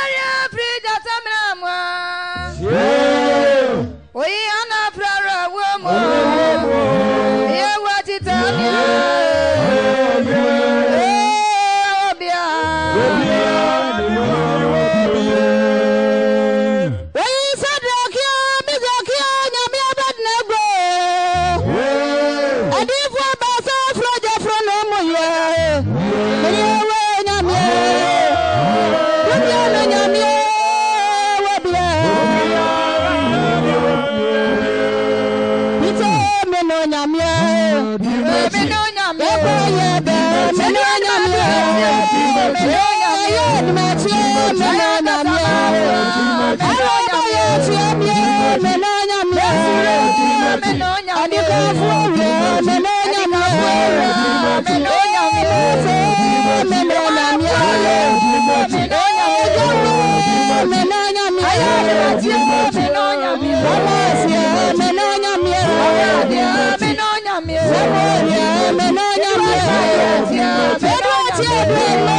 Seigneur, prie de ta main à moi. nana nyamia ɛna ɔnam yɛ tia mie nana nyamia adikafoɔ wia nana nyamia ɛnɛfɛ nana nyamia ɛgyawo nana nyamia wɔmɔ asia nana nyamia wɔmɔ asia nana nyamia fɛdɔ tia bɛn.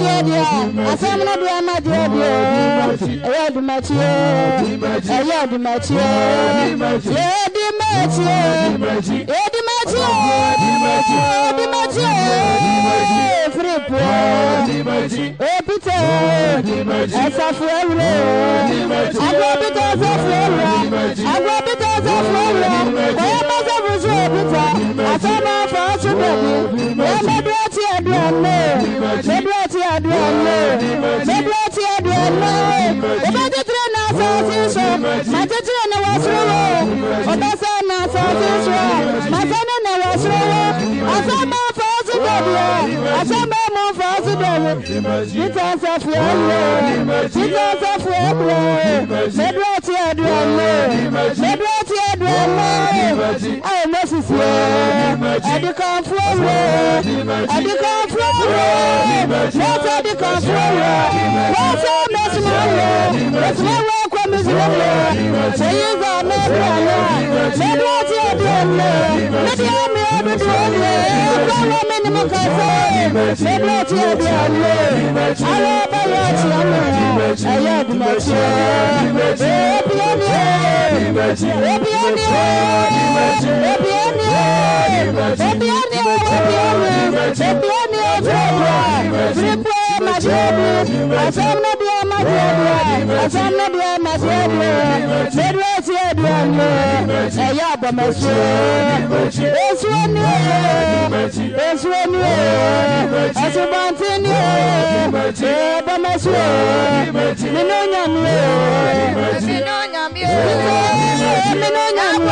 deɛ deɛ asɛm no deɛ ma deɛ deɛ ɛyɛ adumakyie ɛyɛ adumakyie yɛ adumakyie yɛ adumakyie adumakyie firipo opite ɛsafo awuro adeɛ bi Ọbẹ̀tẹ̀tẹ̀rẹ̀ na asase so, màtẹ̀tẹ̀rẹ̀ na wà soro wo, ọbẹ̀sẹ̀ na asase so, màtẹ̀tẹ̀rẹ̀ na wà soro wo, asẹ́mà fọ́ sí dọ̀bù ọ̀, asẹ́mà mú fọ́ sí dọ̀bù, títà ẹsẹ̀ fi ẹ̀ lọ, títà ẹsẹ̀ fi ẹ̀ lọ, mẹ́dúró ti ẹ̀ dùn ẹ̀ lọ, mẹ́dúró ti ẹ̀ dùn ẹ̀ lọ, ẹ̀ mọ̀ sisi ẹ̀, ẹ̀dínkàn fún ẹ̀ ẹ̀dínkàn fún ẹ̀ wọ́n fẹ́ ẹ̀dínkàn fún ẹ̀ wọ́n fẹ́ mede ate adeɛ mede ame adodoɔ ɛkɔwɔ me ne mo kase mede ate adeɛ ayɛ bɛyɛ akyea me ɛyɛ adumakyeɛ ebianeɛ ebianeɛ ebianeɛ ebianeɛ ebianeɛ ebianeɛ ɔtɔyɛ biribɔ madeɛbi asɛm no deɛ madeɛ deɛ asɛm no deɛ madeɛ deɛ mede ate adeɛ ẹ̀yà àbọ̀mọ̀sí èsù ẹni ẹ̀ èsù ẹni ẹ̀ ẹ̀sùn bọ̀ǹtì ni ẹ̀ àbọ̀mọ̀sí nínú nyàmú ẹ̀ nínú nyàmú ẹ̀ nínú nyàmú ẹ̀.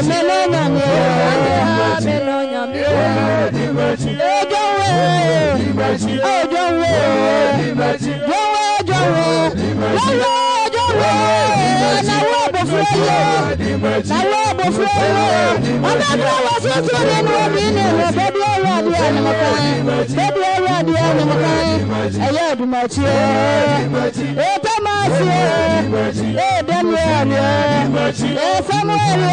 Emelo nyami o, emelo nyami o. Ejowe, ejowe, jowe jowe, jowe jowe. Nawo abofu eye, nawo abofu eye. Ọba tó wá sọ́sọ́ nínú omi ni ìwé bẹ́bí ọ̀rọ̀ adé ànàmọ́ká. Bẹ́bí ọ̀rọ̀ adé ànàmọ́ká. Ẹ̀yẹ́ ẹ̀dùnmọ̀tì ẹ̀. Yesie, E Daniel, E Samuel,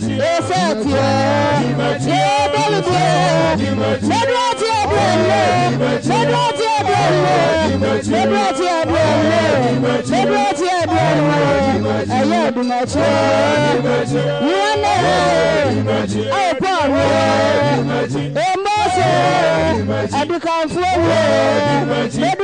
E Satie, E Belibue, Sedrati Abuele, Sedrati Abuele, Sedrati Abuele, Sedrati Abuele, Ẹyẹ Dumachi, Yuane, Aopon, Emose, Adukanfo, Sedrati.